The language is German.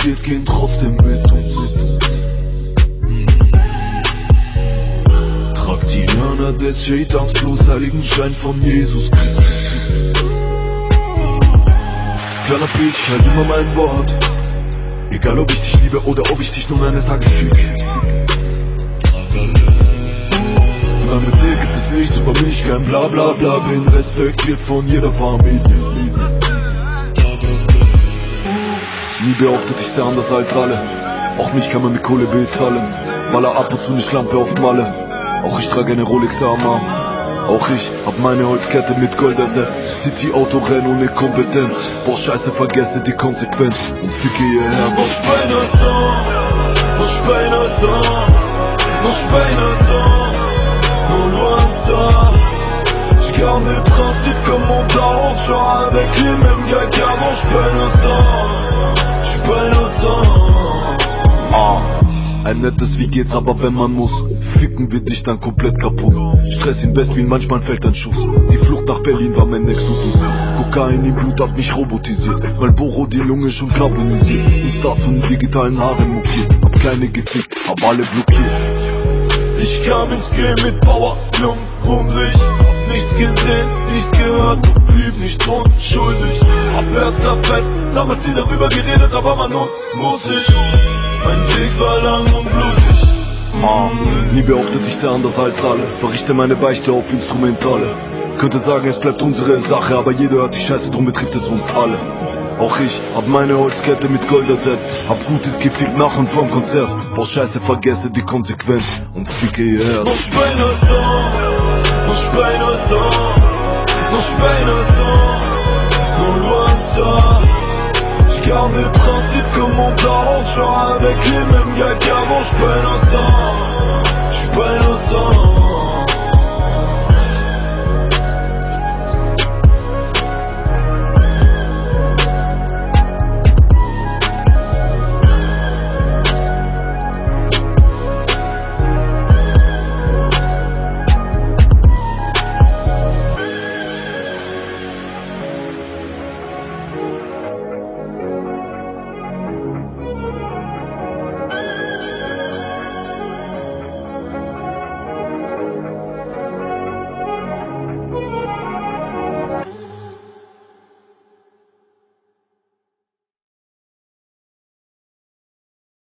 passiert, gehen trotzdem mit uns. Trag die Hörner des Scheitans bloß heiligen Schein von Jesus Christus. Kleiner Bitch, halt immer mein Wort. Egal ob ich dich liebe oder ob ich dich nun eines Tages füge. Damit dir gibt es nichts über mich, kein bla bla bla, bin respektiert von jeder Familie. Nie behauptet sich sehr anders als alle. Auch mich kann man mit Kohle bezahlen. Baller ab und zu nicht Lampe auf Malle. Auch ich trage eine Rolex am Arm. Auch ich hab meine Holzkette mit Gold ersetzt. City Auto renn ohne Kompetenz. Boah, scheiße, vergesse die Konsequenz. Und flicke hierher. Nos peinação, nos peinação, nos peinação, nos lointain. Je garde mes principes comme mon daron, genre avec les mêmes gars qu'avant. J'peine un sang, j'peine un sang. Ah, ein nettes Wie geht's, aber wenn man muss, ficken wir dich dann komplett kaputt. Stress in Westwien, manchmal fällt ein Schuss. Die Flucht nach Berlin war mein Exodus. Kokain im Blut hat mich robotisiert. Malboro die Lunge schon carbonisiert. Und Start von digitalen Haaren mokiert. Hab kleine gefickt, hab alle blockiert. Ich kam ins Game mit Power, jung, hungrig. Hab nichts gesehen, nichts gehört, blieb nicht unschuldig. Hab Herz zerfetzt, damals nie darüber geredet, aber man nun muss ich. Mein Weg war lang und blutig. Ah, nie behauptet sich sehr anders als alle. Verrichte meine Beichte auf Instrumentale. Könnte sagen, es bleibt unsere Sache, aber jeder hört die Scheiße, drum betrifft es uns alle. Auch ich hab meine Holzkette mit Gold ersetzt. Hab gutes gefickt nach und vom Konzert. Boah, Scheiße, vergesse die Konsequenz und ficke hierher. Nos mon daron, genre avec les mêmes gars qu'avant. J'peine un sang, j'peine un sang.